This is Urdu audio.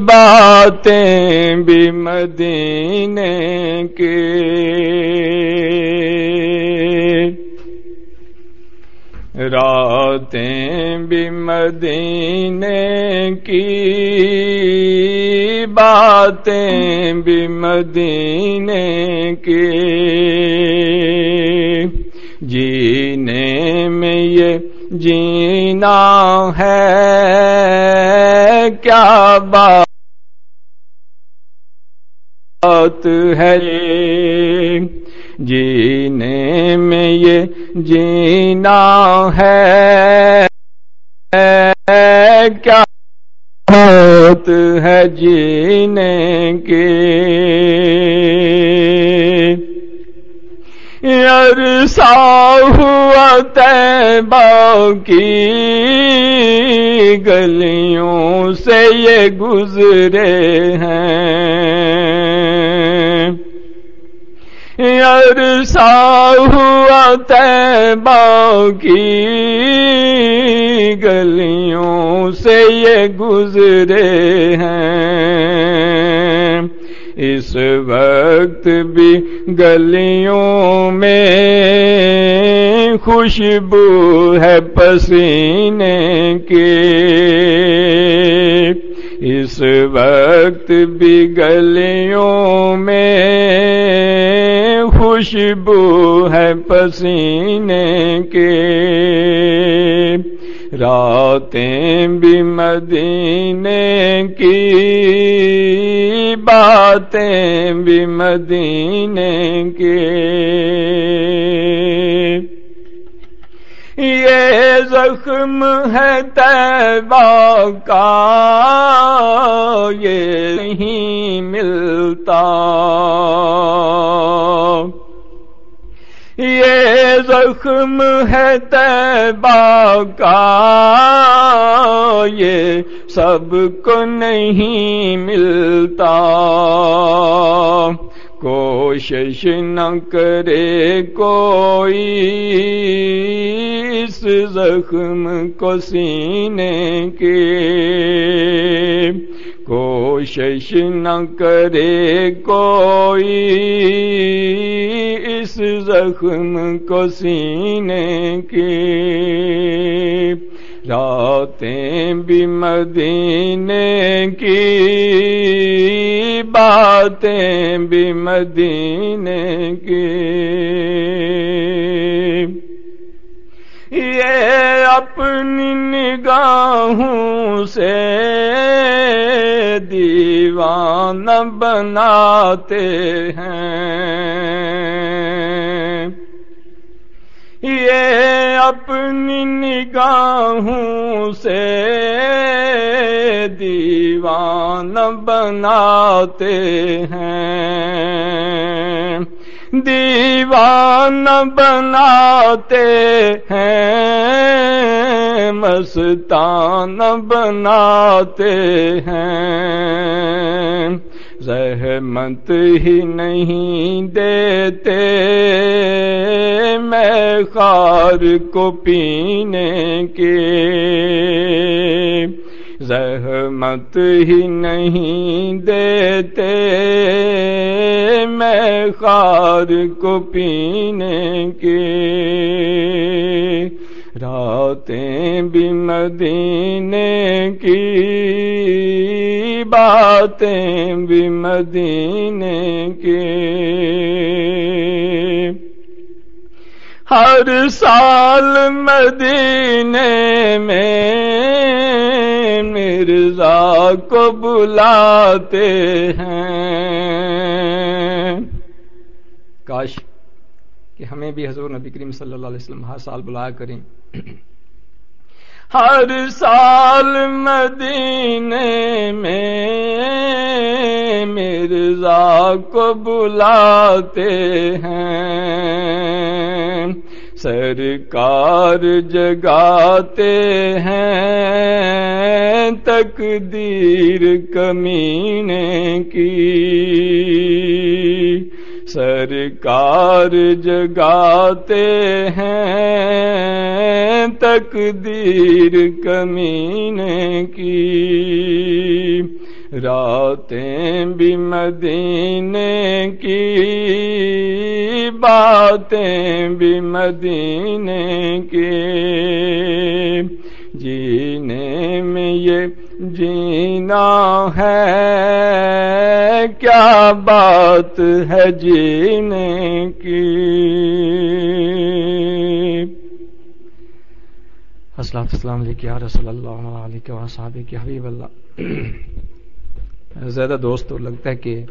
باتیں بھی مدینے کے راتیں بھی مدینے کی باتیں بھی مدینے کی جینے میں یہ جینا ہے کیا بات ہے؟ جینے میں یہ جینا ہے۔ کیا بات ہے جینے کے عرصہ ہوا تیبہ کی گلیوں سے یہ گزرے ہیں۔ عرصہ ہوا تیبہ کی گلیوں سے یہ گزرے ہیں۔ اس وقت بھی گلیوں میں خوشبو ہے پسینے کی۔ اس وقت بھی گلیوں میں خوشبو ہے پسینے کے راتیں بھی مدینے کی۔ باتیں بھی مدینے کی یہ زخم ہے تیبہ کا یہ نہیں ملتا۔ زخم ہے تیبہ کا۔ یہ سب کو نہیں ملتا۔ کوشش نہ کرے کوئی اس زخم کو سینے کے۔ کوشش نہ کرے کوئی اس زخم کو سینے کی راتیں بھی مدینے کی باتیں بھی مدینے کی یہ اپنی نگاہوں سے بناتے ہیں۔ یہ اپنی نگاہوں سے دیوان بناتے ہیں۔ دیوان بناتے ہیں مستان بناتے ہیں۔ زحمت ہی نہیں دیتے۔ میں خار کو پینے کے۔ زحمت ہی نہیں دیتے۔ میں خار کو پینے کے۔ راتیں بھی مدینے کی۔ باتیں بھی مدینے کے ہر سال مدینے میں مرزا کو بلاتے ہیں۔ کاش کہ ہمیں بھی حضور نبی کریم صلی اللہ علیہ وسلم ہر سال بلایا کریں۔ ہر سال مدینے میں مرزا کو بلاتے ہیں سرکار جگاتے ہیں تقدیر کمی سرکار جگاتے ہیں تقدیر کمینے کی۔ راتیں بھی مدینے کی، باتیں بھی مدینے کے جینے میں یہ جینا ہے۔ کیا بات ہے جینے کی؟ السلام السلام علیکم رسول اللہ علیہ وسلم کے حبیب اللہ۔ زیادہ دوست تو لگتا ہے کہ